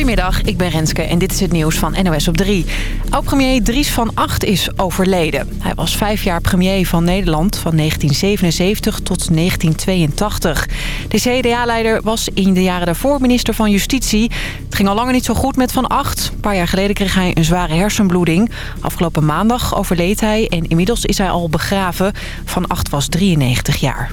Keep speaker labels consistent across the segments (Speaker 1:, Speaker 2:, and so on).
Speaker 1: Goedemiddag, ik ben Renske en dit is het nieuws van NOS op 3. Oud-premier Dries van Acht is overleden. Hij was vijf jaar premier van Nederland van 1977 tot 1982. De CDA-leider was in de jaren daarvoor minister van Justitie. Het ging al langer niet zo goed met Van Acht. Een paar jaar geleden kreeg hij een zware hersenbloeding. Afgelopen maandag overleed hij en inmiddels is hij al begraven. Van Acht was 93 jaar.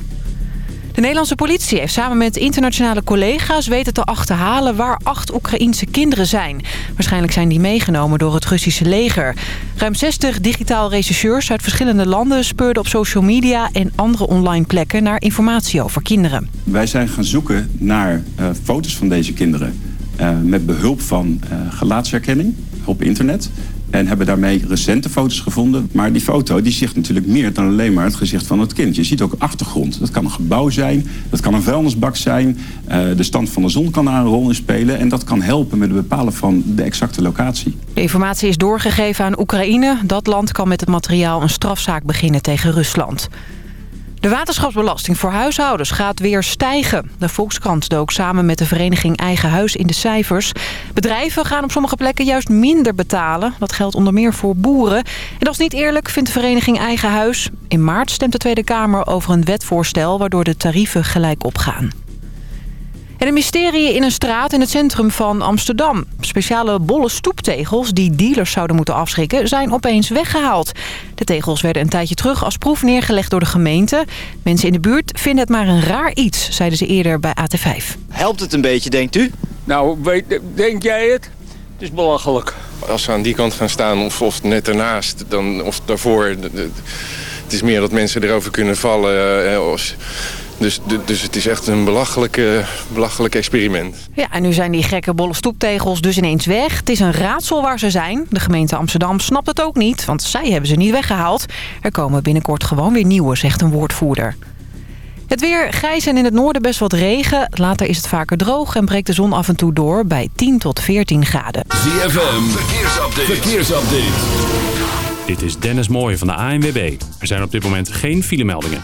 Speaker 1: De Nederlandse politie heeft samen met internationale collega's weten te achterhalen waar acht Oekraïense kinderen zijn. Waarschijnlijk zijn die meegenomen door het Russische leger. Ruim 60 digitaal rechercheurs uit verschillende landen speurden op social media en andere online plekken naar informatie over kinderen.
Speaker 2: Wij zijn gaan zoeken naar uh, foto's van deze kinderen uh, met behulp van uh, gelaatsherkenning op internet. En hebben daarmee recente foto's gevonden. Maar die foto die zegt natuurlijk meer dan alleen maar het gezicht van het kind. Je ziet ook achtergrond. Dat kan een gebouw zijn, dat kan een vuilnisbak zijn. Uh, de stand van de zon kan daar een rol in spelen. En dat kan helpen met het bepalen van de exacte locatie.
Speaker 1: De informatie is doorgegeven aan Oekraïne. Dat land kan met het materiaal een strafzaak beginnen tegen Rusland. De waterschapsbelasting voor huishoudens gaat weer stijgen. De Volkskrant dook samen met de vereniging Eigen Huis in de cijfers. Bedrijven gaan op sommige plekken juist minder betalen. Dat geldt onder meer voor boeren. En dat is niet eerlijk, vindt de vereniging Eigen Huis. In maart stemt de Tweede Kamer over een wetvoorstel... waardoor de tarieven gelijk opgaan. En een mysterie in een straat in het centrum van Amsterdam. Speciale bolle stoeptegels die dealers zouden moeten afschrikken... zijn opeens weggehaald. De tegels werden een tijdje terug als proef neergelegd door de gemeente. Mensen in de buurt vinden het maar een raar iets, zeiden ze eerder bij AT5.
Speaker 3: Helpt het een beetje, denkt u?
Speaker 4: Nou, weet, denk jij het? Het is belachelijk.
Speaker 5: Als ze aan die kant gaan staan of, of net ernaast, dan, of daarvoor... Het is meer dat mensen erover kunnen vallen... Eh, als, dus, dus het is echt een belachelijk, belachelijk experiment.
Speaker 1: Ja, en nu zijn die gekke bolle stoeptegels dus ineens weg. Het is een raadsel waar ze zijn. De gemeente Amsterdam snapt het ook niet, want zij hebben ze niet weggehaald. Er komen binnenkort gewoon weer nieuwe, zegt een woordvoerder. Het weer grijs en in het noorden best wat regen. Later is het vaker droog en breekt de zon af en toe door bij 10 tot 14 graden.
Speaker 6: ZFM, verkeersupdate. verkeersupdate.
Speaker 7: Dit is Dennis Mooij van de ANWB. Er zijn op dit moment geen filemeldingen.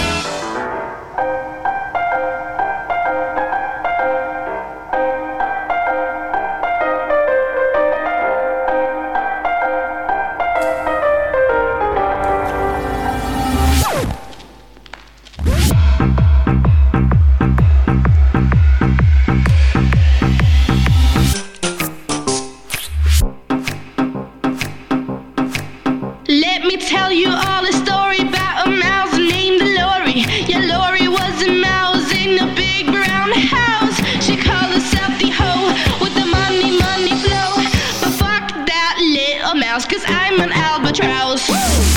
Speaker 8: tell you all a story about
Speaker 9: a mouse named Lori. Yeah, Lori was a mouse in a big brown house. She called herself the hoe with the money, money flow. But fuck that little mouse, cause
Speaker 8: I'm an albatross. Woo!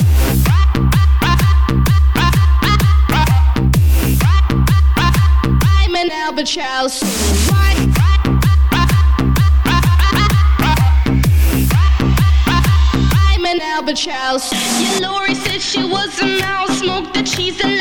Speaker 10: albatross.
Speaker 9: house. Yeah, Lori said she was a mouse. Smoked the cheese and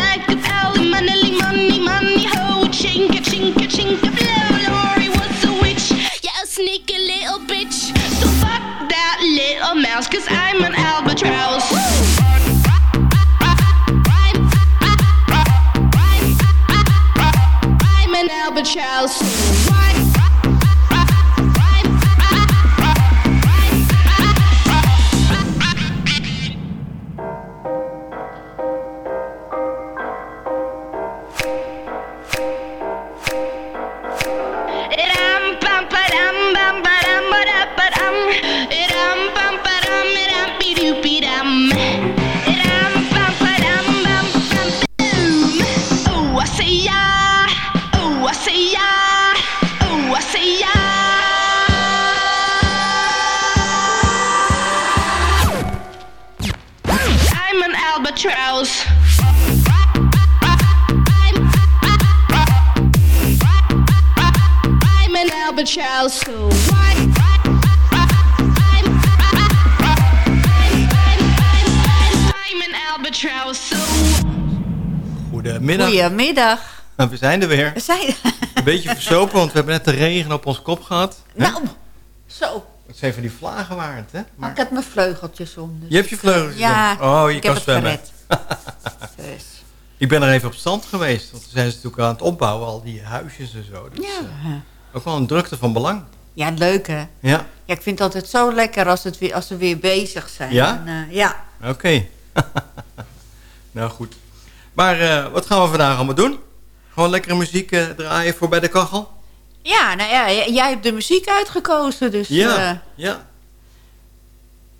Speaker 11: Goedemiddag.
Speaker 10: Nou, we zijn er weer.
Speaker 11: We zijn
Speaker 10: Een beetje versopen, want we hebben net de regen op ons kop gehad.
Speaker 11: Nou, zo.
Speaker 10: Het zijn van die vlagen waard, hè?
Speaker 11: Maar ik heb mijn vleugeltjes om. dus-
Speaker 10: Je hebt je vleugeltjes
Speaker 11: Ja,
Speaker 10: om. Oh, je
Speaker 11: ik
Speaker 10: kan
Speaker 11: heb
Speaker 10: zwemmen.
Speaker 11: het dus.
Speaker 10: Ik ben er even op stand geweest. Want we zijn ze natuurlijk aan het opbouwen, al die huisjes en zo. Dus,
Speaker 11: Ja.
Speaker 10: eh, ook wel een drukte van belang.
Speaker 11: ja, leuk hè?
Speaker 10: Ja,
Speaker 11: Ja, ik vind het altijd zo lekker als, het weer, als we weer bezig zijn.
Speaker 10: Ja?
Speaker 11: En, eh, ja.
Speaker 10: oké. nou goed. Maar eh, wat gaan we vandaag allemaal doen? Gewoon lekkere muziek eh, draaien voor bij de kachel?
Speaker 11: Ja, nou ja, jij hebt de muziek uitgekozen, dus
Speaker 10: Ja,
Speaker 11: eh,
Speaker 10: ja.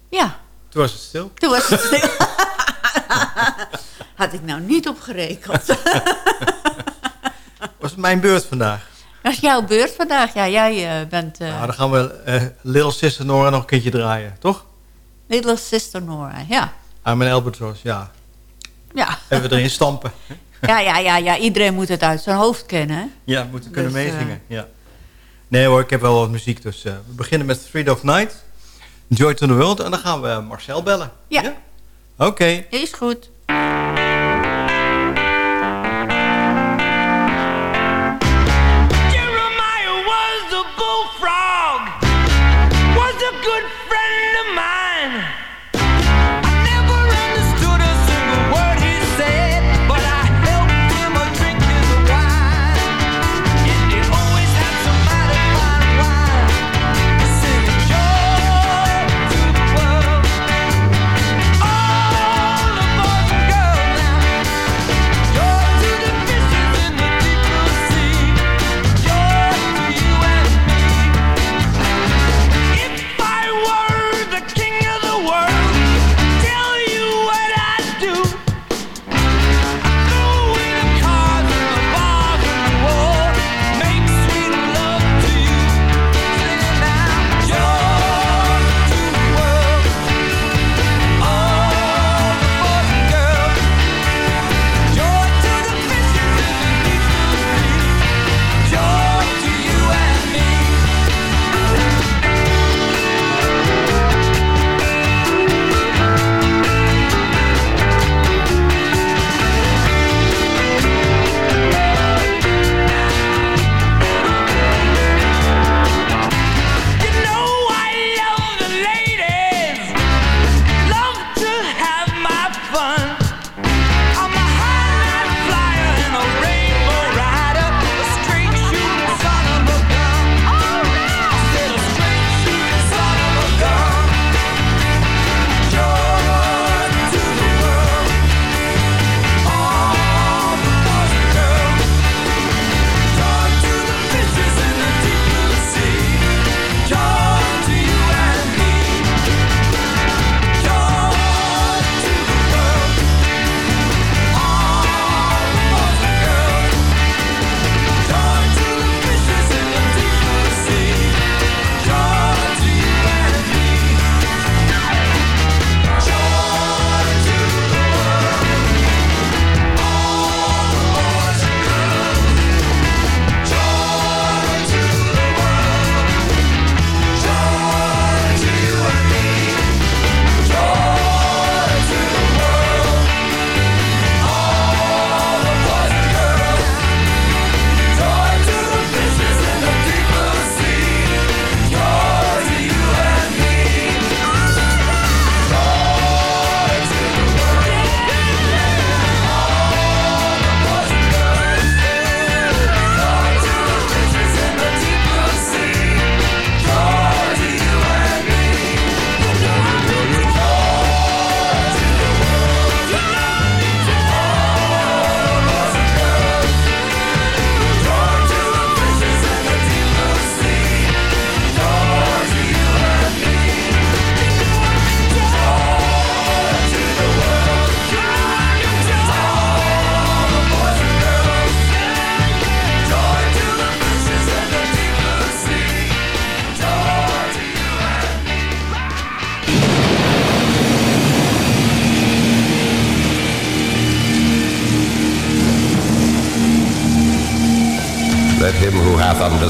Speaker 11: ja.
Speaker 10: Toen was het stil.
Speaker 11: Toen was het stil. Had ik nou niet op gerekend.
Speaker 10: Was het mijn beurt vandaag?
Speaker 11: Dat is jouw beurt vandaag. Ja, jij bent
Speaker 10: Nou, dan gaan we Little Sister Nora nog een keertje draaien, toch?
Speaker 11: Little Sister Nora. Ja.
Speaker 10: Aan mijn Albatross, ja.
Speaker 11: Ja.
Speaker 10: Even erin stampen.
Speaker 11: Ja, ja, ja, ja, iedereen moet het uit zijn hoofd kennen. hè?
Speaker 10: Ja, moeten kunnen
Speaker 11: Dus, eh,
Speaker 10: meezingen. Ja. Nee hoor, ik heb wel wat muziek. Dus eh, we beginnen met Three of Night. Joy to the World. En dan gaan we Marcel bellen.
Speaker 11: Ja.
Speaker 10: Oké.
Speaker 11: Is goed.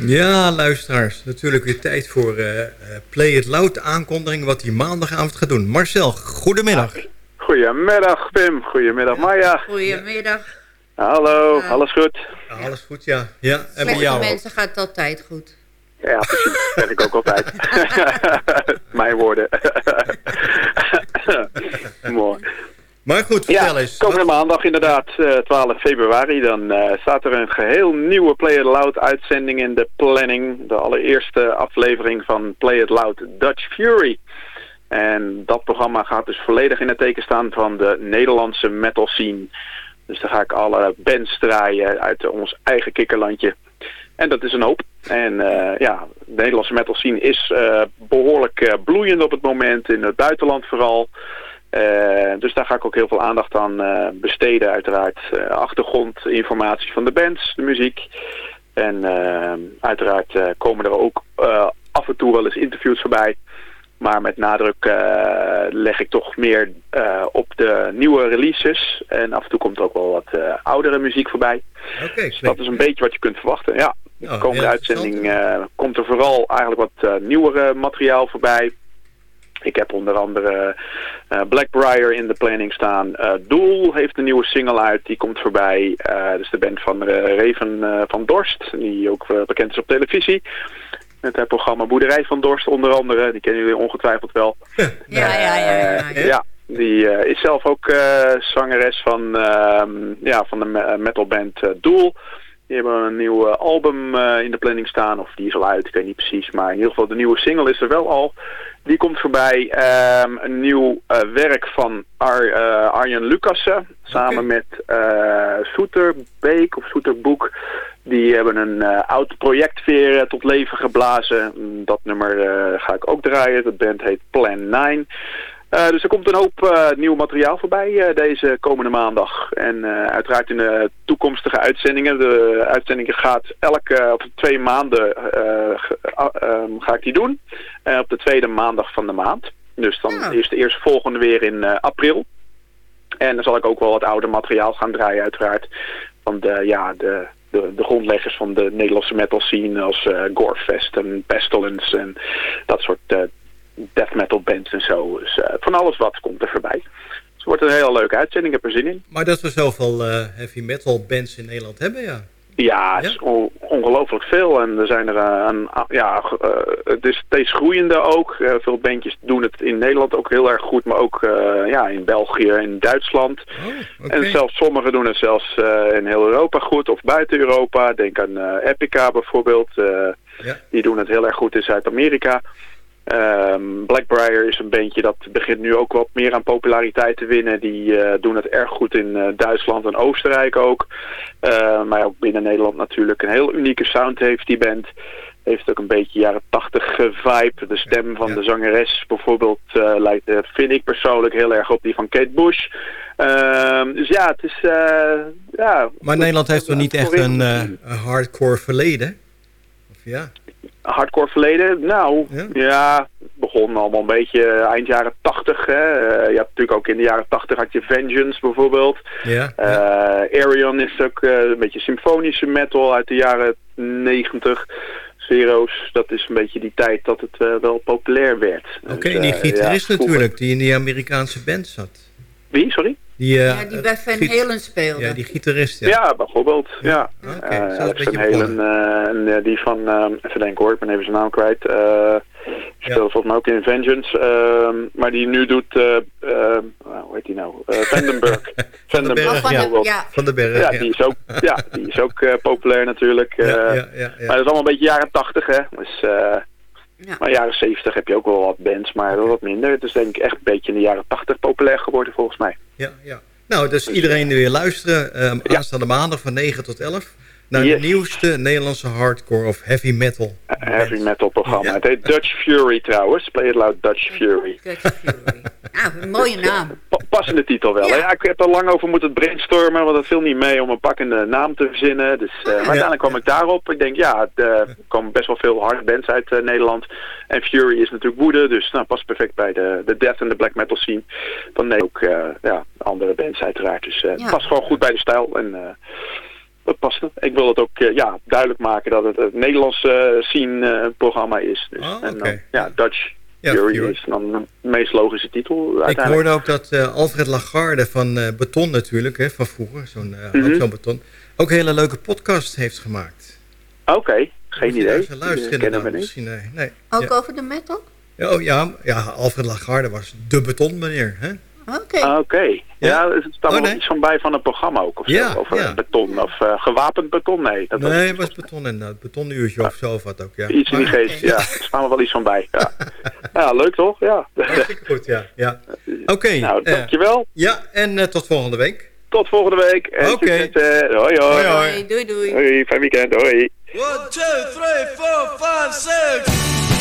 Speaker 10: Ja, luisteraars. Natuurlijk weer tijd voor eh, eh, Play It Loud aankondiging wat hij maandagavond gaat doen. Marcel, goedemiddag.
Speaker 12: Goedemiddag Pim, goedemiddag Maya.
Speaker 11: Goedemiddag.
Speaker 12: Hallo, alles goed?
Speaker 10: alles goed, ja. ja. En bij
Speaker 11: Slechte
Speaker 10: jou?
Speaker 11: mensen gaat het altijd goed.
Speaker 12: Ja, precies. Dat zeg ik ook altijd. Mijn woorden. Mooi.
Speaker 10: Maar goed,
Speaker 12: vertel ja, eens. Komende maandag inderdaad, eh, 12 februari, dan eh, staat er een geheel nieuwe Play It Loud uitzending in de planning. De allereerste aflevering van Play It Loud Dutch Fury. En dat programma gaat dus volledig in het teken staan van de Nederlandse metal scene. Dus daar ga ik alle bands draaien uit ons eigen kikkerlandje. En dat is een hoop. En eh, ja, de Nederlandse metal scene is eh, behoorlijk eh, bloeiend op het moment, in het buitenland vooral. Eh, dus daar ga ik ook heel veel aandacht aan eh, besteden uiteraard. Eh, achtergrondinformatie van de bands, de muziek. En uiteraard komen er ook af en toe wel eens interviews voorbij. Maar met nadruk leg ik toch meer op de nieuwe releases. En af en toe komt er ook wel wat oudere muziek voorbij. dus dat is een beetje wat je kunt verwachten. Ja, de
Speaker 10: Nou,
Speaker 12: komende
Speaker 10: heel
Speaker 12: uitzending komt er vooral eigenlijk wat nieuwere materiaal voorbij. Ik heb onder andere eh Blackbriar in de planning staan. Eh Doel heeft een nieuwe single uit, die komt voorbij. Eh dus de band van eh, Reven eh, van Dorst, die ook bekend is op televisie. Met het programma Boerderij van Dorst onder andere, die kennen jullie ongetwijfeld wel.
Speaker 11: Ja, ja, ja. ja,
Speaker 12: ja, die eh, is zelf ook eh, zangeres van, ehm, ja, van de me- metalband Doel. Die hebben een nieuw album eh, in de planning staan, of die is al uit, ik weet niet precies. Maar in ieder geval de nieuwe single is er wel al. Die komt voorbij. Ehm, een nieuw eh, werk van Ar, eh, Arjen Lucassen, samen met eh Soeterbeek of Soeterboek. Die hebben een oud project weer tot leven geblazen. Dat nummer ga ik ook draaien. De band heet Plan 9. Eh, dus er komt een hoop eh, nieuw materiaal voorbij eh, deze komende maandag. En uiteraard in de toekomstige uitzendingen. De uitzendingen gaat elke of twee maanden ehm, ga ik die doen. Op de tweede maandag van de maand. Dus dan is de eerste volgende weer in april. En dan zal ik ook wel wat ouder materiaal gaan draaien uiteraard. Van de, ja, de, de, de grondleggers van de Nederlandse metal scene als eh, Gorefest en Pestilence en dat soort death metal bands en zo. Dus eh, van alles wat komt er voorbij. Dus het wordt een hele leuke uitzending, ik heb er zin in.
Speaker 10: Maar dat we zoveel eh, heavy metal bands in Nederland hebben, ja.
Speaker 12: Ja, het is on- ongelooflijk veel. En er zijn er eh, een, a- ja, het is steeds groeiende ook. Veel bandjes doen het in Nederland ook heel erg goed, maar ook ja, in België en Duitsland. En zelfs sommigen doen het zelfs in heel Europa goed of buiten Europa. Denk aan Epica bijvoorbeeld. Die doen het heel erg goed in Zuid-Amerika. Ehm, Blackbriar is een bandje dat begint nu ook wat meer aan populariteit te winnen. Die eh, doen het erg goed in eh, Duitsland en Oostenrijk ook. Eh, maar ook binnen Nederland natuurlijk een heel unieke sound heeft die band. Heeft ook een beetje jaren tachtig vibe. De stem van de zangeres bijvoorbeeld eh, lijkt, vind ik persoonlijk heel erg op die van Kate Bush. Ehm, dus ja, het is... ja,
Speaker 10: Maar Nederland heeft toch niet echt een, een hardcore verleden? Of ja?
Speaker 12: Hardcore verleden? Nou, ja, begon allemaal een beetje eind jaren tachtig. Eh, je hebt natuurlijk ook in de jaren tachtig had je Vengeance bijvoorbeeld.
Speaker 10: Ja.
Speaker 12: Eh, Arion is ook eh, een beetje symfonische metal uit de jaren negentig. Zero's, dat is een beetje die tijd dat het eh, wel populair werd.
Speaker 10: Oké,
Speaker 12: Dus,
Speaker 10: en die
Speaker 12: eh,
Speaker 10: gitarist natuurlijk, die in die Amerikaanse band zat.
Speaker 12: Wie, sorry?
Speaker 10: Die, eh,
Speaker 11: Ja, die bij Van
Speaker 10: giet-
Speaker 11: Halen speelde.
Speaker 10: Ja, die gitarist, ja.
Speaker 12: Ja, bijvoorbeeld. Ja. Eh, Alex
Speaker 10: een
Speaker 12: Van
Speaker 10: beetje
Speaker 12: Halen, eh, en eh, die van, eh, even denken hoor, ik ben even zijn naam kwijt. Eh, Speelde volgens mij ook in Vengeance. ehm, maar die nu doet, eh, ehm, hoe heet die nou? Eh Vandenberg. Vandenberg,
Speaker 10: Berg, ja.
Speaker 12: bijvoorbeeld.
Speaker 11: Ja.
Speaker 10: Van de Berg.
Speaker 12: Ja, die is ook, ja, die is ook eh, populair natuurlijk. eh.
Speaker 10: ja, ja, ja.
Speaker 12: Maar dat is allemaal een beetje jaren tachtig, hè. Dus, eh Maar jaren zeventig heb je ook wel wat bands, maar wat minder. Het is denk ik echt een beetje in de jaren tachtig populair geworden, volgens mij.
Speaker 10: Ja, ja. Nou, dus iedereen weer luisteren. ehm aanstaande maandag van 9 tot 11. Naar
Speaker 12: Yes.
Speaker 10: de nieuwste Nederlandse hardcore of heavy metal.
Speaker 12: Heavy metal programma. Het heet Dutch Fury trouwens. Play it loud, Dutch Fury.
Speaker 11: Nou, een mooie naam.
Speaker 12: Pa- passende titel wel. hè? Ja, ik heb er lang over moeten brainstormen, want het viel niet mee om een pakkende naam te verzinnen. Dus, eh, maar uiteindelijk kwam ik daarop. Ik denk, ja, er eh, komen best wel veel harde bands uit eh, Nederland. En Fury is natuurlijk woede, dus nou, past perfect bij de, de death en de black metal scene. Dan nee, ook eh, ja, andere bands uiteraard. Dus eh,
Speaker 11: Ja.
Speaker 12: het past gewoon goed bij de stijl. En eh, dat past. Ik wil het ook eh, ja, duidelijk maken dat het het Nederlandse eh, scene eh, programma is. Dus,
Speaker 10: Oh,
Speaker 12: en dan, ja, Dutch
Speaker 10: Ja,
Speaker 12: Fury
Speaker 10: Fury.
Speaker 12: is dan de meest logische titel
Speaker 10: Ik hoorde ook dat eh, Alfred Lagarde van eh, Beton natuurlijk, hè, van vroeger, zo'n ook
Speaker 12: Mhm.
Speaker 10: zo'n Beton, ook een hele leuke podcast heeft gemaakt.
Speaker 12: Oké, geen idee.
Speaker 10: luisteren inderdaad.
Speaker 12: we niet.
Speaker 10: Misschien, nee.
Speaker 11: Ook
Speaker 10: ja.
Speaker 11: over de metal?
Speaker 10: Oh, ja, ja, Alfred Lagarde was de betonmeneer. Hè?
Speaker 11: Oké.
Speaker 12: Okay. Oké. Okay. Ja, er staat
Speaker 10: oh, nee.
Speaker 12: iets van bij van een programma ook of zo.
Speaker 10: Ja,
Speaker 12: of
Speaker 10: ja.
Speaker 12: beton, of uh, gewapend beton, nee. Dat
Speaker 10: nee, het was beton inderdaad. Eh, betonuurtje of zo of wat ook, ja.
Speaker 12: Iets in die
Speaker 10: oh,
Speaker 12: geest, ja. Er staan er wel iets van bij, ja. ja, leuk toch? Ja.
Speaker 10: Hartstikke goed, ja. ja. Oké.
Speaker 12: Okay, nou,
Speaker 10: eh,
Speaker 12: dankjewel.
Speaker 10: Uh, ja, en uh, tot volgende week.
Speaker 12: Tot volgende week.
Speaker 10: Oké.
Speaker 12: hoi, hoi.
Speaker 10: hoi,
Speaker 11: Doei, doei.
Speaker 12: Hoi, fijn weekend. Hoi.
Speaker 13: 1, 2, 3, 4, 5, 6.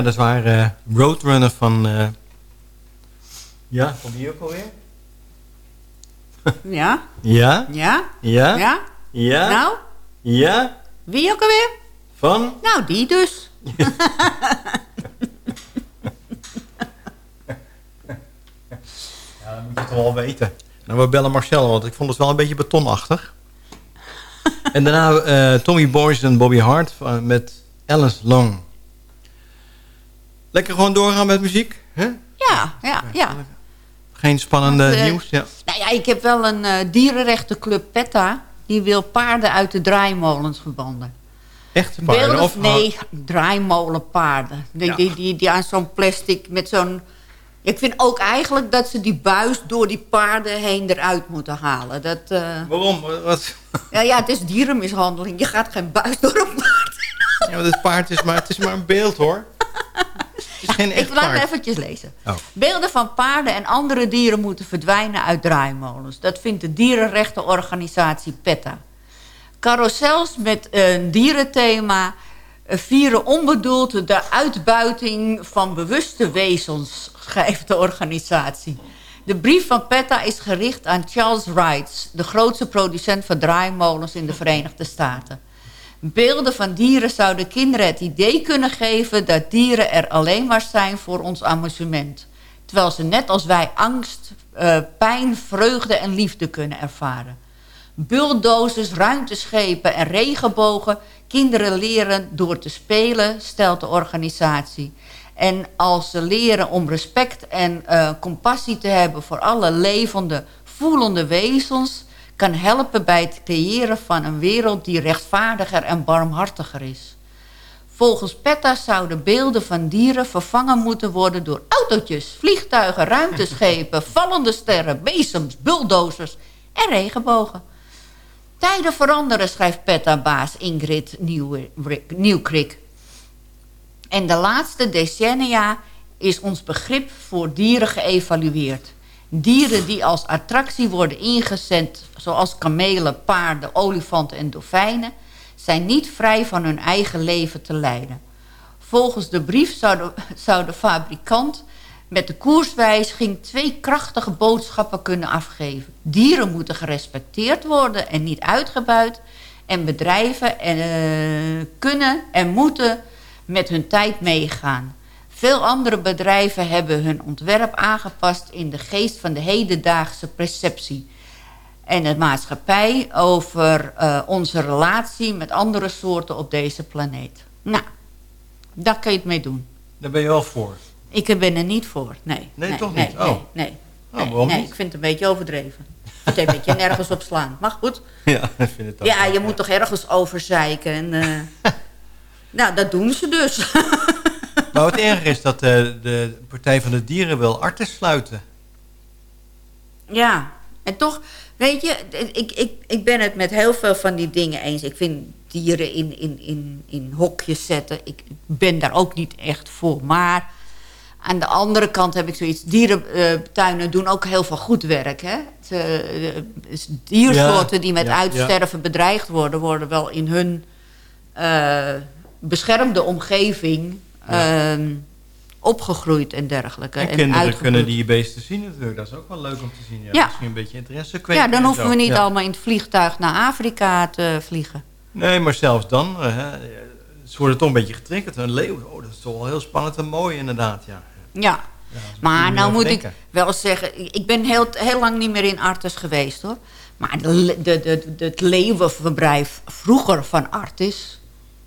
Speaker 10: Ja, dat is waar eh, Roadrunner van... eh, ja, van wie ook alweer?
Speaker 11: Ja?
Speaker 10: Ja?
Speaker 11: Ja?
Speaker 10: Ja?
Speaker 11: Ja?
Speaker 10: Ja?
Speaker 11: Nou?
Speaker 10: Ja?
Speaker 11: Wie ook alweer?
Speaker 10: Van?
Speaker 11: Nou, die dus.
Speaker 10: Ja, dan moet je het wel weten. Nou, we bellen Marcel, want ik vond het wel een beetje betonachtig. en daarna eh, Tommy Boyce en Bobby Hart met Alice Long. Lekker gewoon doorgaan met muziek? Hè?
Speaker 11: Ja, ja, ja.
Speaker 10: Geen spannende
Speaker 11: Want, eh,
Speaker 10: nieuws? Ja.
Speaker 11: Nou ja, ik heb wel een eh, dierenrechtenclub PETA. Die wil paarden uit de draaimolens verbannen.
Speaker 10: Echte paarden?
Speaker 11: Beelden-
Speaker 10: Of,
Speaker 11: nee, draaimolenpaarden. Die,
Speaker 10: Ja.
Speaker 11: die, die, die aan zo'n plastic met zo'n... Ik vind ook eigenlijk dat ze die buis door die paarden heen eruit moeten halen. Dat, eh,
Speaker 10: Waarom? Wat?
Speaker 11: Ja, ja, het is dierenmishandeling. Je gaat geen buis door een paard.
Speaker 10: Ja, maar het paard is maar, het is maar een beeld hoor. Het is geen echt
Speaker 11: Ik laat het eventjes lezen.
Speaker 10: Oh.
Speaker 11: Beelden van paarden en andere dieren moeten verdwijnen uit draaimolens. Dat vindt de dierenrechtenorganisatie PETA. Carousels met een dierenthema eh, vieren onbedoeld de uitbuiting van bewuste wezens, schrijft de organisatie. De brief van PETA is gericht aan Charles Wrights, de grootste producent van draaimolens in de Verenigde Staten. Beelden van dieren zouden kinderen het idee kunnen geven dat dieren er alleen maar zijn voor ons amusement. Terwijl ze net als wij angst, eh, pijn, vreugde en liefde kunnen ervaren. Bulldozers, ruimteschepen en regenbogen kinderen leren door te spelen, stelt de organisatie. En als ze leren om respect en eh, compassie te hebben voor alle levende, voelende wezens, kan helpen bij het creëren van een wereld die rechtvaardiger en barmhartiger is. Volgens PETA zouden beelden van dieren vervangen moeten worden door autootjes, vliegtuigen, ruimteschepen, vallende sterren, bezems, bulldozers en regenbogen. Tijden veranderen, schrijft PETA-baas Ingrid Nieuw- Nieuwkrik. En de laatste decennia is ons begrip voor dieren geëvalueerd. Dieren die als attractie worden ingezet, zoals kamelen, paarden, olifanten en dolfijnen, zijn niet vrij van hun eigen leven te leiden. Volgens de brief zou de, zou de fabrikant met de koerswijziging twee krachtige boodschappen kunnen afgeven. Dieren moeten gerespecteerd worden en niet uitgebuit. En bedrijven eh, kunnen en moeten met hun tijd meegaan. Veel andere bedrijven hebben hun ontwerp aangepast in de geest van de hedendaagse perceptie. En de maatschappij over eh, onze relatie met andere soorten op deze planeet. Nou, Daar kan je het mee doen.
Speaker 10: Daar ben je wel voor.
Speaker 11: Ik ben er niet voor, nee.
Speaker 10: Nee, toch
Speaker 11: nee,
Speaker 10: niet?
Speaker 11: Nee,
Speaker 10: Oh.
Speaker 11: nee.
Speaker 10: Oh,
Speaker 11: nee,
Speaker 10: waarom
Speaker 11: nee,
Speaker 10: niet?
Speaker 11: ik vind het een beetje overdreven. Het een beetje nergens op slaan. Maar goed.
Speaker 10: Ja, ik vind het ook.
Speaker 11: Ja, je moet toch ergens over zeiken. En, eh, nou, dat doen ze dus.
Speaker 10: Maar wat erg is dat eh, de Partij van de Dieren wil artes sluiten.
Speaker 11: Ja, en toch, weet je, ik, ik, ik ben het met heel veel van die dingen eens. Ik vind dieren in, in, in, in hokjes zetten, ik ben daar ook niet echt voor. Maar aan de andere kant heb ik zoiets, dierentuinen doen ook heel veel goed werk. Hè? Het, eh, dus diersoorten
Speaker 10: Ja,
Speaker 11: die met
Speaker 10: ja,
Speaker 11: uitsterven bedreigd worden, worden wel in hun eh, beschermde omgeving
Speaker 10: Ja.
Speaker 11: ehm, opgegroeid en dergelijke.
Speaker 10: En
Speaker 11: en
Speaker 10: kinderen
Speaker 11: uitgegroeid.
Speaker 10: kunnen die beesten zien natuurlijk. Dat is ook wel leuk om te zien. Ja.
Speaker 11: Ja.
Speaker 10: Misschien een beetje interesse kweken.
Speaker 11: Ja, dan
Speaker 10: en
Speaker 11: hoeven we niet
Speaker 10: Ja.
Speaker 11: allemaal in het vliegtuig naar Afrika te vliegen.
Speaker 10: Nee, maar zelfs dan. eh, hè, ze worden toch een beetje getriggerd. Een leeuw, oh, dat is toch wel heel spannend en mooi inderdaad. Ja.
Speaker 11: Ja. Maar nou moet ik wel zeggen, ik ben heel, heel lang niet meer in Artis geweest hoor. Maar de, le- de, de, de, het leeuwenverblijf vroeger van Artis,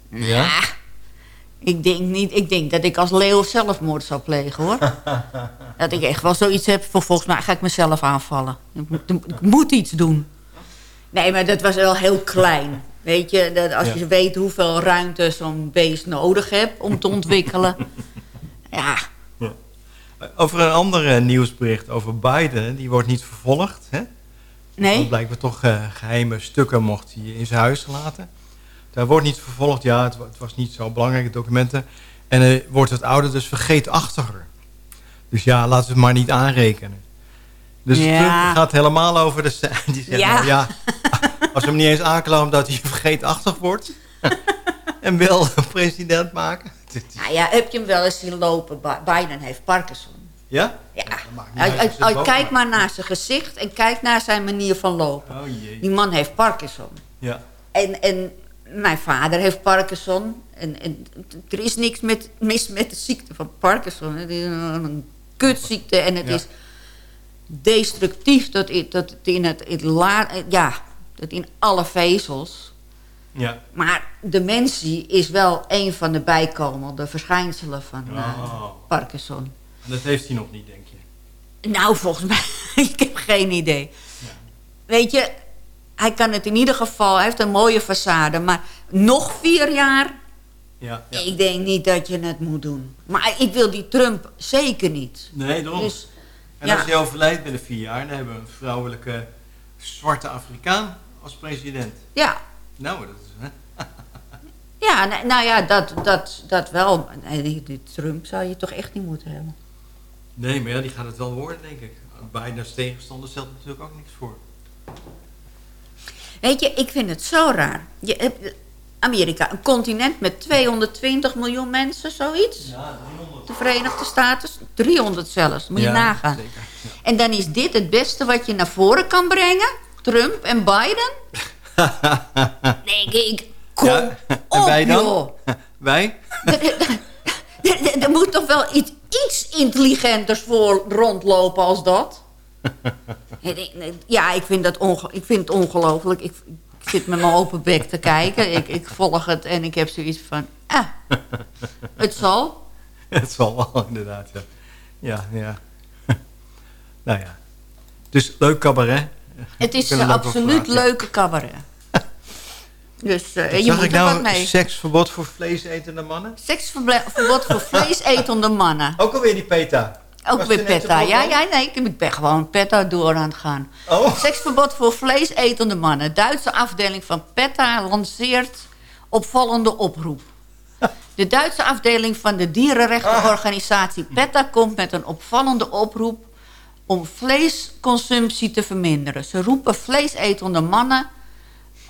Speaker 10: Ja?
Speaker 11: Ik denk, niet, ik denk dat ik als leeuw zelfmoord zou plegen hoor. dat ik echt wel zoiets heb, voor volgens mij ga ik mezelf aanvallen. Ik moet, ik moet iets doen. Nee, maar dat was wel heel klein. Weet je, dat als
Speaker 10: Ja.
Speaker 11: je weet hoeveel ruimte zo'n beest nodig hebt om te ontwikkelen. ja,
Speaker 10: Over een ander eh, nieuwsbericht over Biden. Die wordt niet vervolgd. Hè?
Speaker 11: nee.
Speaker 10: Want blijkbaar toch eh, geheime stukken mocht hij in zijn huis laten. Daar wordt niet vervolgd. Ja, het, wa- het was niet zo belangrijke documenten. En eh, wordt het oude dus vergeetachtiger. Dus ja, laten we het maar niet aanrekenen. Dus
Speaker 11: Ja.
Speaker 10: Trump gaat helemaal over de... Die zegt,
Speaker 11: Ja.
Speaker 10: nou ja, als we hem niet eens aanklamen dat hij vergeetachtig wordt... en wil president maken.
Speaker 11: Nou ja, heb je hem wel eens zien lopen? Bi- Biden heeft Parkinson.
Speaker 10: Ja?
Speaker 11: Ja. Uit-
Speaker 10: uit,
Speaker 11: uit- kijk maar naar zijn gezicht en kijk naar zijn manier van lopen.
Speaker 10: Oh jee.
Speaker 11: Die man heeft Parkinson.
Speaker 10: Ja.
Speaker 11: En, en mijn vader heeft Parkinson. En, en er is niks met, mis met de ziekte van Parkinson. Het is een, een kutziekte en het
Speaker 10: Ja.
Speaker 11: is destructief tot in, tot in het, het la, ja, tot in alle vezels.
Speaker 10: Ja.
Speaker 11: Maar dementie is wel een van de bijkomende verschijnselen van eh,
Speaker 10: Oh.
Speaker 11: Parkinson.
Speaker 10: Dat heeft hij nog niet, denk je.
Speaker 11: Nou, volgens mij, ik heb geen idee. Weet je, hij kan het in ieder geval, hij heeft een mooie façade, maar nog vier jaar,
Speaker 10: Ja.
Speaker 11: ik denk niet dat je het moet doen. Maar ik wil die Trump zeker niet.
Speaker 10: Nee, daarom.
Speaker 11: Dus,
Speaker 10: en
Speaker 11: ja.
Speaker 10: als hij overlijdt binnen vier jaar, dan hebben we een vrouwelijke zwarte Afrikaan als president.
Speaker 11: Ja,
Speaker 10: Nou, dat is... Hè?
Speaker 11: ja nou, nou ja, dat, dat, dat wel. Nee, die, Trump zou je toch echt niet moeten hebben.
Speaker 10: Nee, maar ja, die gaat het wel worden, denk ik. Biden's tegenstander stelt natuurlijk ook niks voor.
Speaker 11: Weet je, ik vind het zo raar. Je hebt Amerika, een continent met 220 miljoen mensen, zoiets.
Speaker 10: Ja, 300.
Speaker 11: De Verenigde Staten, 300 zelfs, moet je
Speaker 10: Ja,
Speaker 11: nagaan.
Speaker 10: zeker.
Speaker 11: En dan is dit het beste wat je naar voren kan brengen? Trump en Biden? denk ik, kom
Speaker 10: Ja, en
Speaker 11: op
Speaker 10: wij dan?
Speaker 11: joh.
Speaker 10: Wij?
Speaker 11: Er- er- er- Er moet toch wel iets, iets intelligenters voor rondlopen als dat? Ja, ik vind, dat ik vind het ongelooflijk. Ik, ik zit met mijn open bek te kijken. Ik, ik volg het en ik heb zoiets van... Ah, het zal.
Speaker 10: Het zal wel, inderdaad, ja. Ja, ja. nou ja. Dus leuk cabaret.
Speaker 11: Het is een absoluut leuke cabaret. Dus eh, je
Speaker 10: zag
Speaker 11: moet
Speaker 10: ik nou
Speaker 11: mee.
Speaker 10: seksverbod voor vleesetende mannen?
Speaker 11: Seksverbod voor vleesetende mannen.
Speaker 10: Ook alweer die PETA.
Speaker 11: Ook weer
Speaker 10: op
Speaker 11: Ja, ja, nee, ik- ben gewoon PETA door aan het gaan.
Speaker 10: Oh.
Speaker 11: Seksverbod voor vleesetende mannen. Duitse afdeling van PETA lanceert opvallende oproep. De Duitse afdeling van de dierenrechtenorganisatie PETA komt met een opvallende oproep om vleesconsumptie te verminderen. Ze roepen vleesetende mannen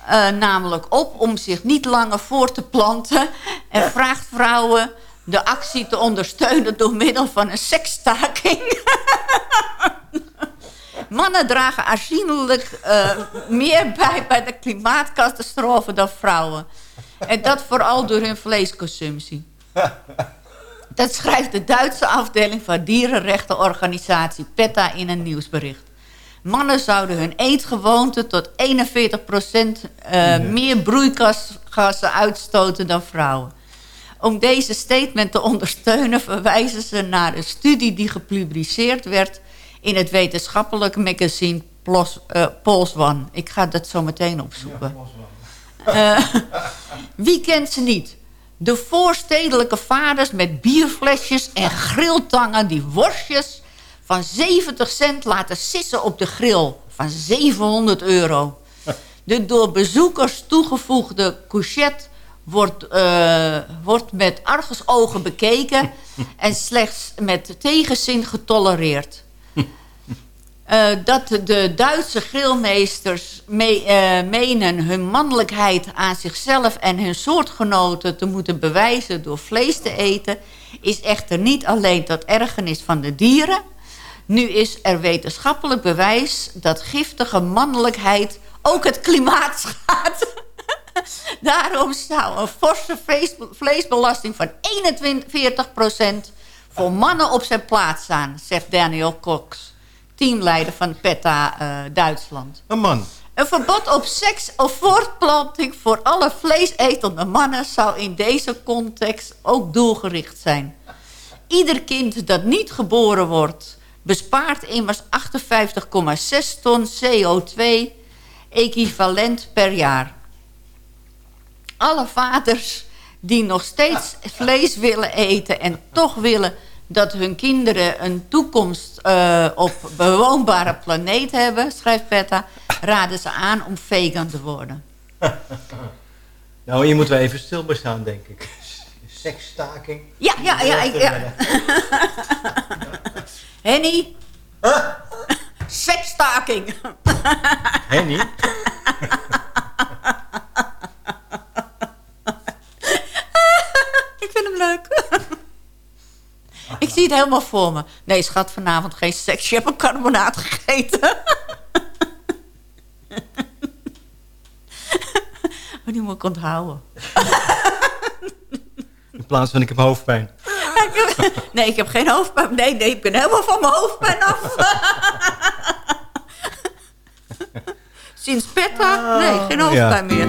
Speaker 11: eh, namelijk op om zich niet langer voor te planten en vraagt vrouwen de actie te ondersteunen door middel van een seksstaking. Mannen dragen aanzienlijk eh, meer bij bij de klimaatcatastrofe dan vrouwen. En dat vooral door hun vleesconsumptie. Dat schrijft de Duitse afdeling van dierenrechtenorganisatie PETA in een nieuwsbericht. Mannen zouden hun eetgewoonte tot 41% eh, meer broeikasgassen uitstoten dan vrouwen. Om deze statement te ondersteunen verwijzen ze naar een studie die gepubliceerd werd in het wetenschappelijk magazine Plos, eh, Pulse One. Ik ga dat zo meteen opzoeken. Eh, wie kent ze niet? De voorstedelijke vaders met bierflesjes en grilltangen die worstjes van 70 cent laten sissen op de grill van 700 euro. De door bezoekers toegevoegde couchette wordt, eh, wordt met argusogen bekeken en slechts met tegenzin getolereerd. Eh, dat de Duitse grillmeesters me- eh, menen hun mannelijkheid aan zichzelf en hun soortgenoten te moeten bewijzen door vlees te eten, is echter niet alleen tot ergernis van de dieren. Nu is er wetenschappelijk bewijs dat giftige mannelijkheid ook het klimaat schaadt. Daarom zou een forse vlees- vleesbelasting van 41% voor mannen op zijn plaats staan, zegt Daniel Cox, teamleider van PETA eh, Duitsland.
Speaker 10: Een man.
Speaker 11: Een verbod op seks of voortplanting voor alle vleesetende mannen zou in deze context ook doelgericht zijn. Ieder kind dat niet geboren wordt bespaart immers 58,6 ton CO2 equivalent per jaar. Alle vaders die nog steeds vlees willen eten en toch willen dat hun kinderen een toekomst eh, op bewoonbare planeet hebben, schrijft Petta, raden ze aan om vegan te worden.
Speaker 10: Nou, hier moeten we even stil bij staan, denk ik. Seksstaking.
Speaker 11: Ja, ja, ja. ik- ja. Henny? Seksstaking.
Speaker 10: Henny?
Speaker 11: Ik vind hem leuk. Ik zie het helemaal voor me. Nee, schat, vanavond geen seks. Je hebt een carbonaat gegeten. Maar die moet ik onthouden.
Speaker 10: In plaats van ik heb hoofdpijn.
Speaker 11: Nee, ik heb geen hoofdpijn. Nee, nee, ik ben helemaal van mijn hoofdpijn af. Sinds Petta? Nee, geen hoofdpijn meer.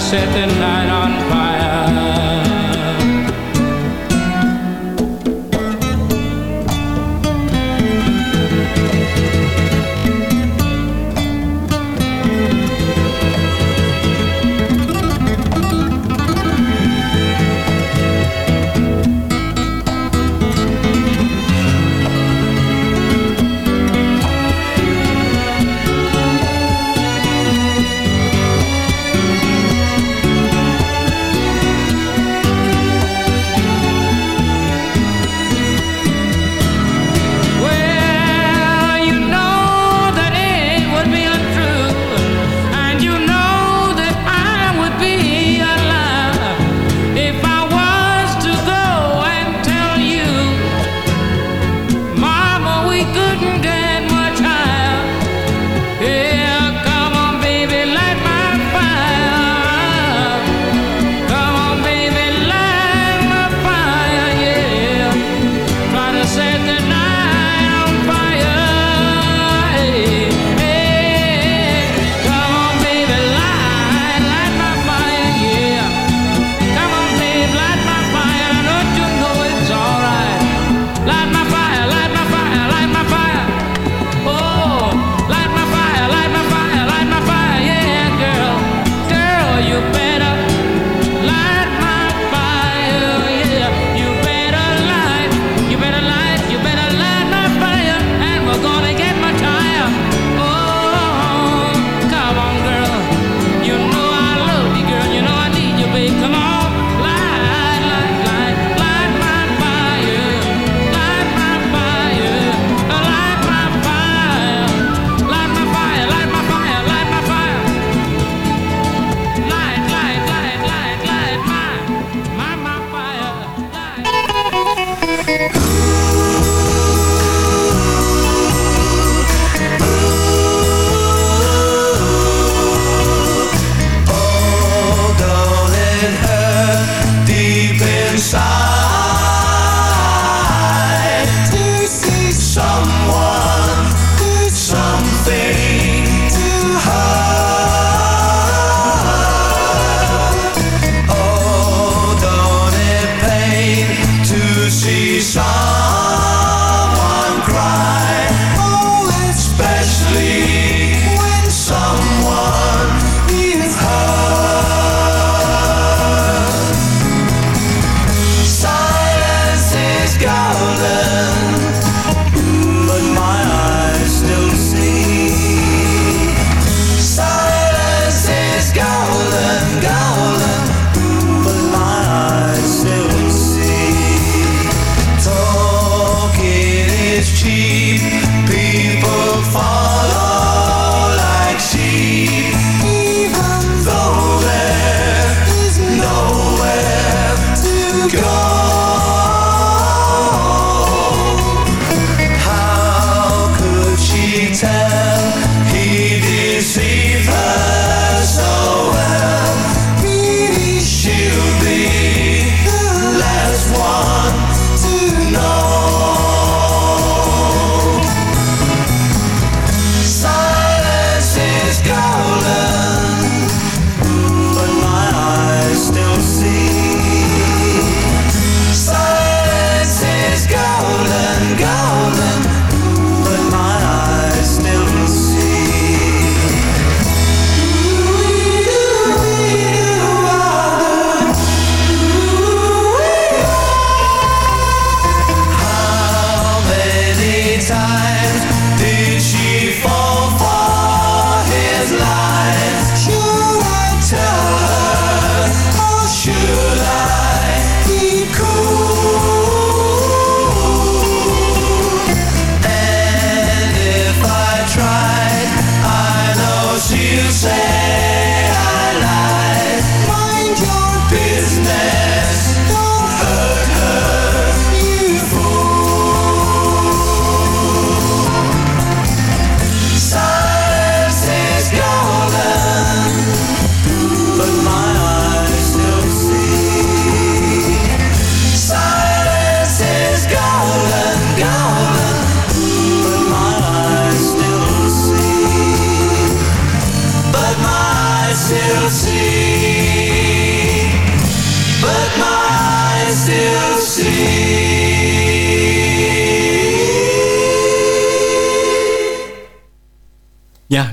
Speaker 14: Set the night on fire.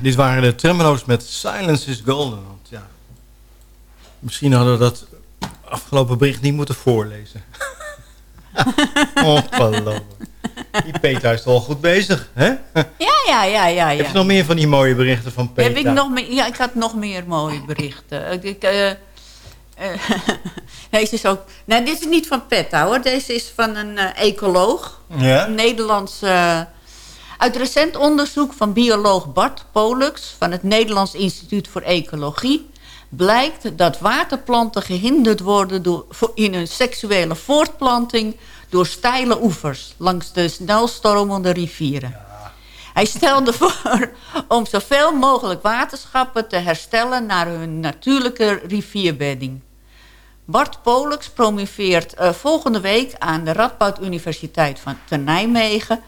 Speaker 10: Dit waren de Tremolo's met Silence is Golden. Want ja, misschien hadden we dat afgelopen bericht niet moeten voorlezen. Ongelooflijk. Die Peter is toch wel goed bezig, hè?
Speaker 11: Ja, ja, ja, ja.
Speaker 10: Heb
Speaker 11: ja.
Speaker 10: je nog meer van die mooie berichten van Peter?
Speaker 11: Heb ik nog meer? Ja, ik had nog meer mooie berichten. Ik, eh, eh, deze is ook. Nee, dit is niet van PETA hoor. Deze is van een eh, ecoloog.
Speaker 10: Ja?
Speaker 11: Een Nederlands. Uit recent onderzoek van bioloog Bart Pollux van het Nederlands Instituut voor Ecologie blijkt dat waterplanten gehinderd worden door, in hun seksuele voortplanting door steile oevers langs de snelstromende rivieren. Hij stelde voor om zoveel mogelijk waterschappen te herstellen naar hun natuurlijke rivierbedding. Bart Pollux promoveert eh, volgende week aan de Radboud Universiteit van te Nijmegen...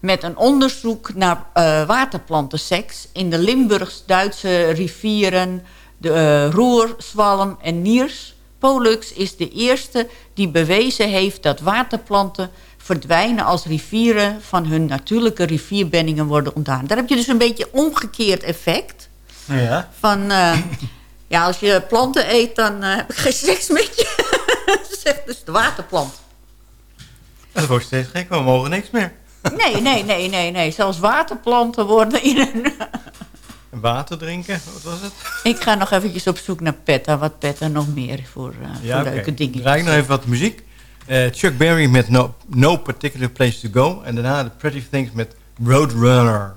Speaker 11: met een onderzoek naar eh, waterplantenseks in de Limburgs-Duitse rivieren... de eh, Roer, Zwalm en Niers. Pollux is de eerste die bewezen heeft dat waterplanten verdwijnen als rivieren van hun natuurlijke rivierbeddingen worden ontdaan. Daar heb je dus een beetje omgekeerd effect
Speaker 10: Ja.
Speaker 11: van... eh, ja, als je planten eet, dan heb ik geen seks met je. Zegt dus de waterplant.
Speaker 10: Dat wordt steeds gek, we mogen niks meer.
Speaker 11: Nee, nee, nee, nee, nee. Zelfs waterplanten worden in een...
Speaker 10: Water drinken, wat was het?
Speaker 11: Ik ga nog eventjes op zoek naar Petta. Wat Petta nog meer voor, eh, voor
Speaker 10: oké.
Speaker 11: leuke dingen.
Speaker 10: Draai ik nog even wat muziek. Eh, Chuck Berry met no, no Particular Place to Go. En daarna de Pretty Things met Roadrunner.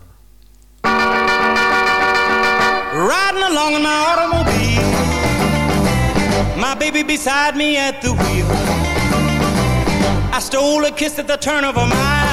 Speaker 15: Riding along in my automobile. My baby beside me at the wheel. I stole a kiss at the turn of a mile.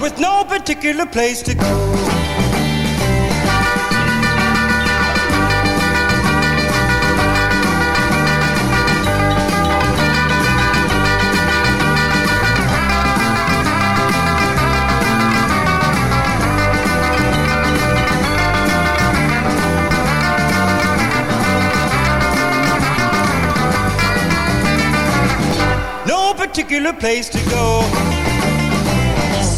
Speaker 15: With no particular place to go. No particular place to go.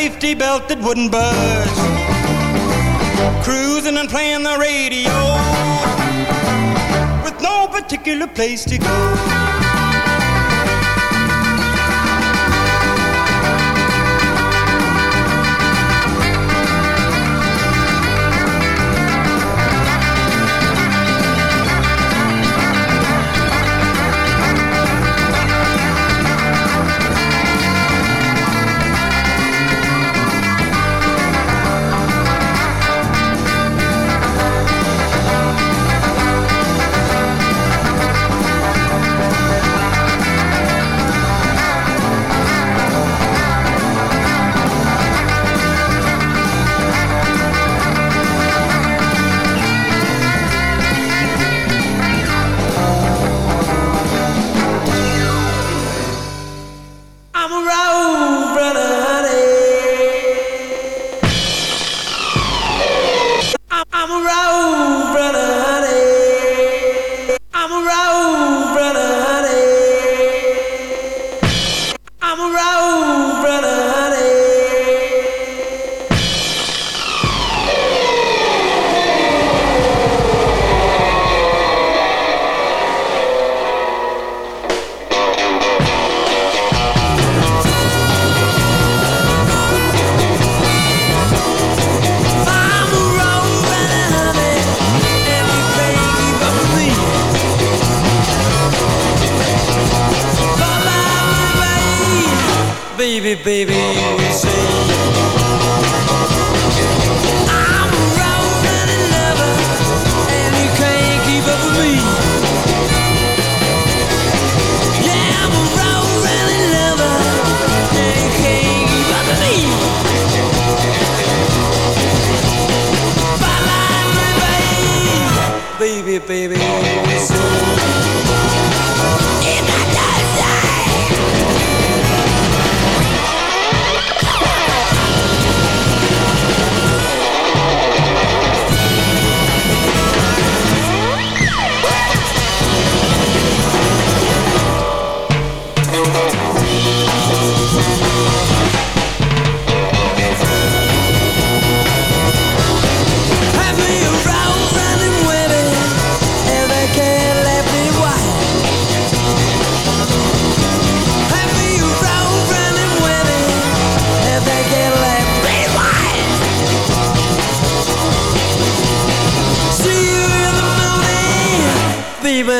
Speaker 15: safety belt that wouldn't budge. Cruising and playing the radio with no particular place to go.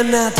Speaker 16: cannot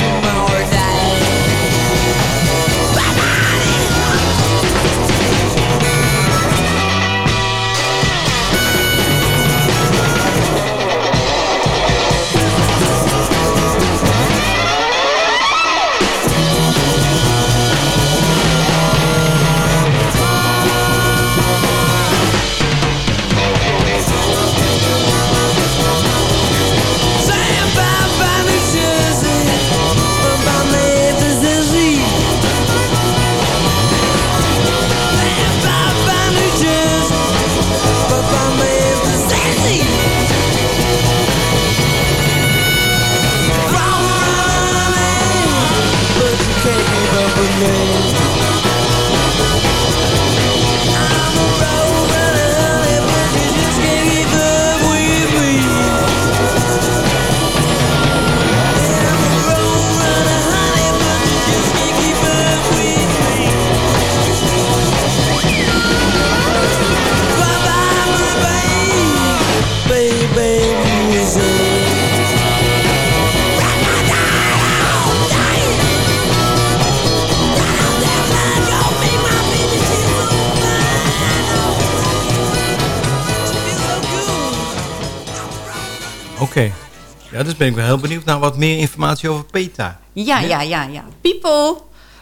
Speaker 16: Ja, dus ben ik wel heel benieuwd naar wat meer informatie over PETA.
Speaker 11: Ja, ja, ja, ja. People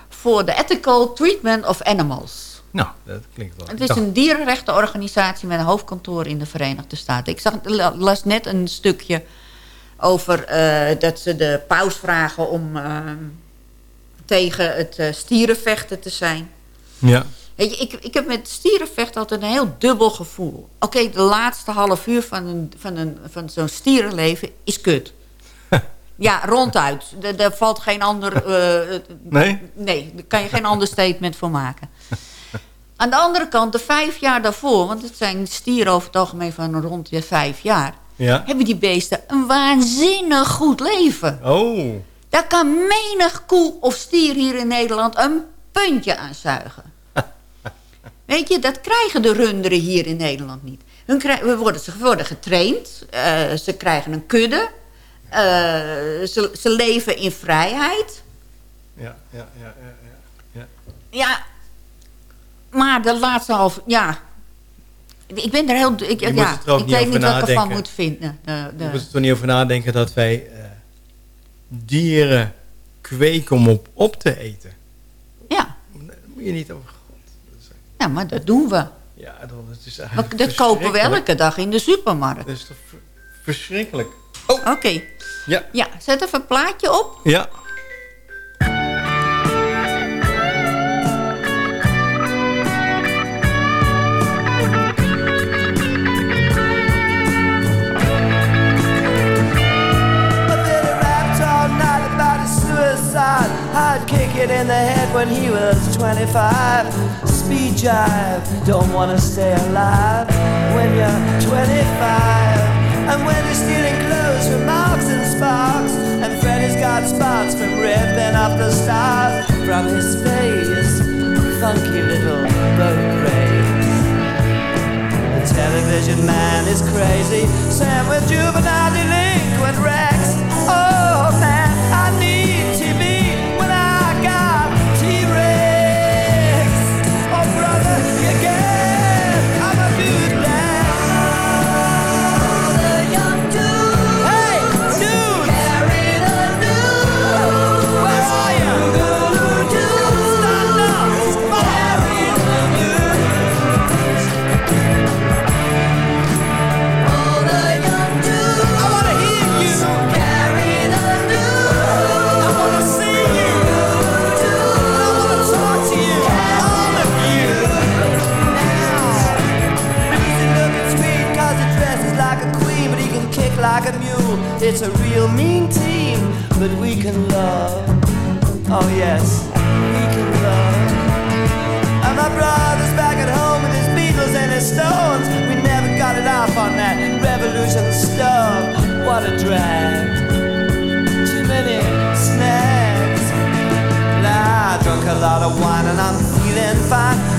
Speaker 11: for the Ethical Treatment of Animals.
Speaker 10: Nou, dat klinkt wel.
Speaker 11: Het is een dierenrechtenorganisatie met een hoofdkantoor in de Verenigde Staten. Ik zag, las net een stukje over eh, dat ze de paus vragen om ehm, tegen het eh, stierenvechten te zijn.
Speaker 10: Ja.
Speaker 11: Weet je, ik, ik heb met stierenvechten altijd een heel dubbel gevoel. Oké, de laatste half uur van, een, van, een, van zo'n stierenleven is kut. ja, ronduit. Daar valt geen ander... eh,
Speaker 10: Nee?
Speaker 11: Nee, daar kan je geen ander statement voor maken. Aan de andere kant, de vijf jaar daarvoor... want het zijn stieren over het algemeen van rond de vijf jaar...
Speaker 10: Ja.
Speaker 11: hebben die beesten een waanzinnig goed leven.
Speaker 10: Oh.
Speaker 11: Daar kan menig koe of stier hier in Nederland een puntje aan zuigen. Weet je, dat krijgen de runderen hier in Nederland niet. Hun we worden, ze worden getraind, eh, ze krijgen een kudde, eh, ze, ze leven in vrijheid.
Speaker 10: Ja, ja, ja, ja, ja. ja.
Speaker 11: Ja, maar de laatste half... Ja, ik ben er heel... Ik, ja, ik
Speaker 10: niet
Speaker 11: weet niet wat ik ervan
Speaker 10: nadenken.
Speaker 11: moet vinden. De, de,
Speaker 10: Je moet er toch niet over nadenken dat wij eh, dieren kweken om op, op te eten.
Speaker 11: Ja.
Speaker 10: Daar moet je niet over...
Speaker 11: ja, maar dat doen we.
Speaker 10: Ja, dan, het is
Speaker 11: We-
Speaker 10: eigenlijk
Speaker 11: Dat kopen we elke dag in de supermarkt.
Speaker 10: Dat is toch ver- verschrikkelijk.
Speaker 11: Oké.
Speaker 10: Ja.
Speaker 11: Ja, zet even een plaatje op.
Speaker 10: Ja.
Speaker 16: I'd kick it in the head when he was 25. Speed don't wanna stay alive when you're 25. And when you're stealing clothes from Marks and Sparks, and Freddy's got spots from ripping off the stars from his face. Funky little boat race. The television man is crazy. Sam with juvenile delinquent Rex. It's a real mean team, but we can love. Oh yes, we can love. And my brother's back at home with his Beatles and his Stones. We never got it off on that revolution stuff. What a drag. Too many snacks. Nah, I drunk a lot of wine and I'm feeling fine.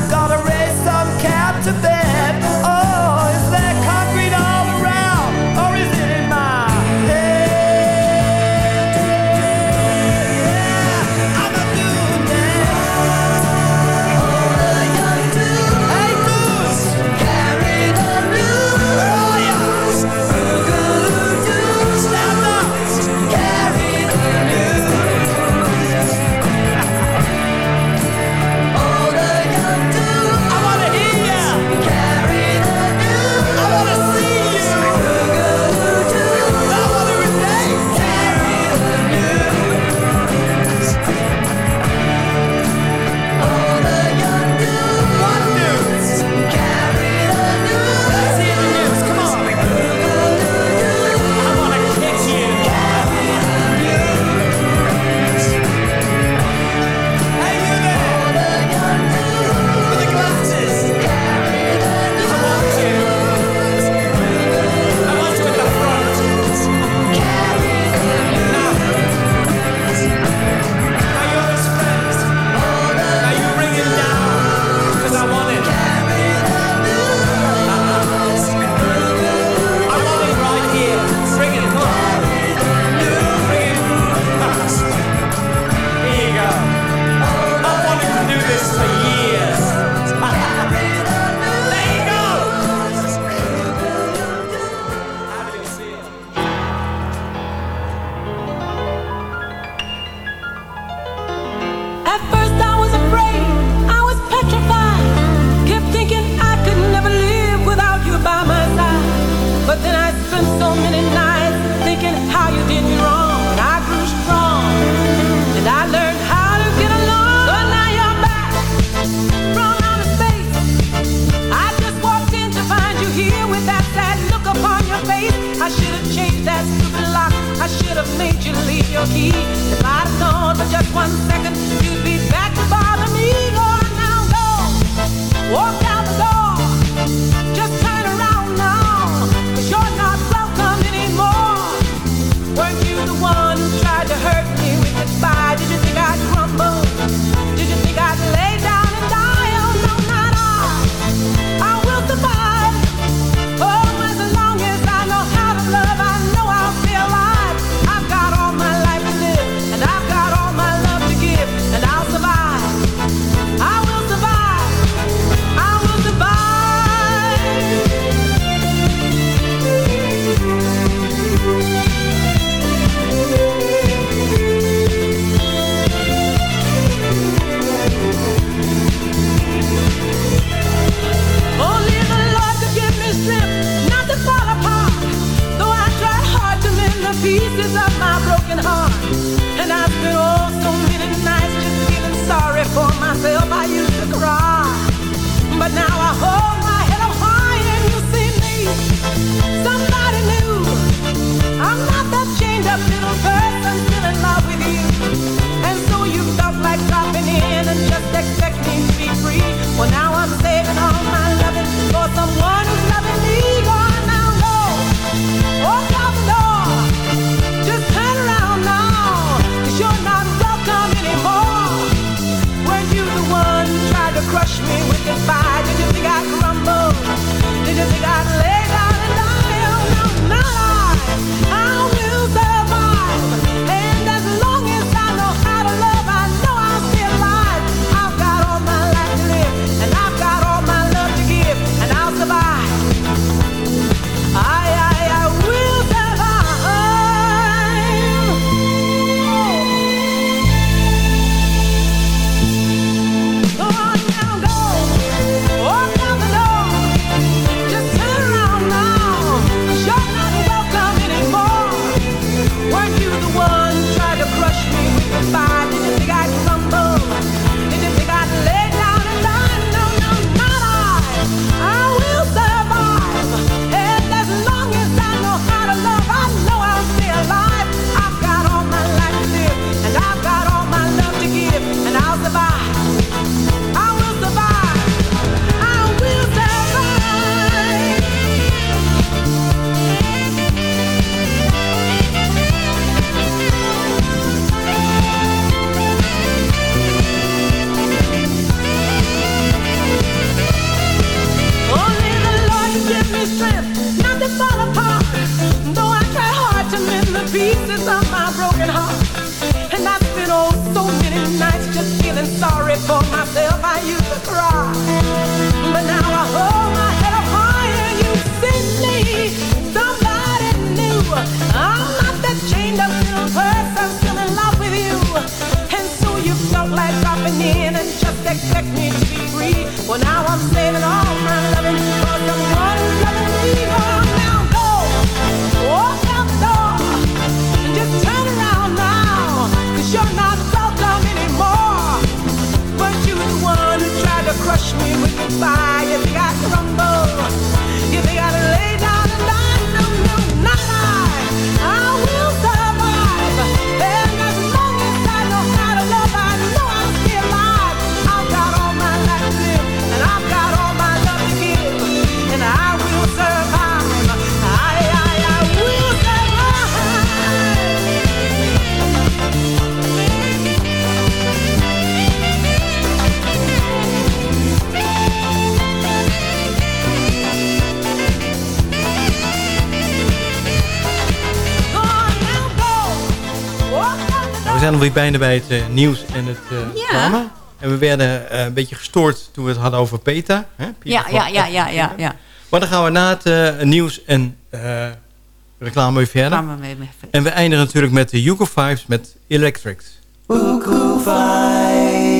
Speaker 10: we zijn alweer bijna bij het eh, nieuws en het eh,
Speaker 11: reclame
Speaker 10: drama. En we werden eh, een beetje gestoord toen we het hadden over PETA. Hè?
Speaker 11: Ja, ja, ja, ja, ja.
Speaker 10: Maar dan gaan we na het nieuws en reclame weer verder. En we eindigen natuurlijk met de Yuko Vibes met Electrics.
Speaker 16: Yuko Vibes.